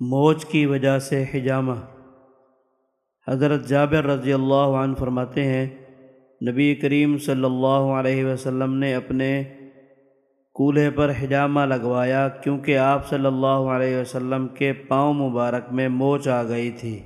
موج کی وجہ سے حجامہ۔ حضرت جابر رضی اللہ عنہ فرماتے ہیں، نبی کریم صلی اللہ علیہ وسلم نے اپنے کولہے پر حجامہ لگوایا کیونکہ آپ صلی اللہ علیہ وسلم کے پاؤں مبارک میں موچ آ گئی تھی۔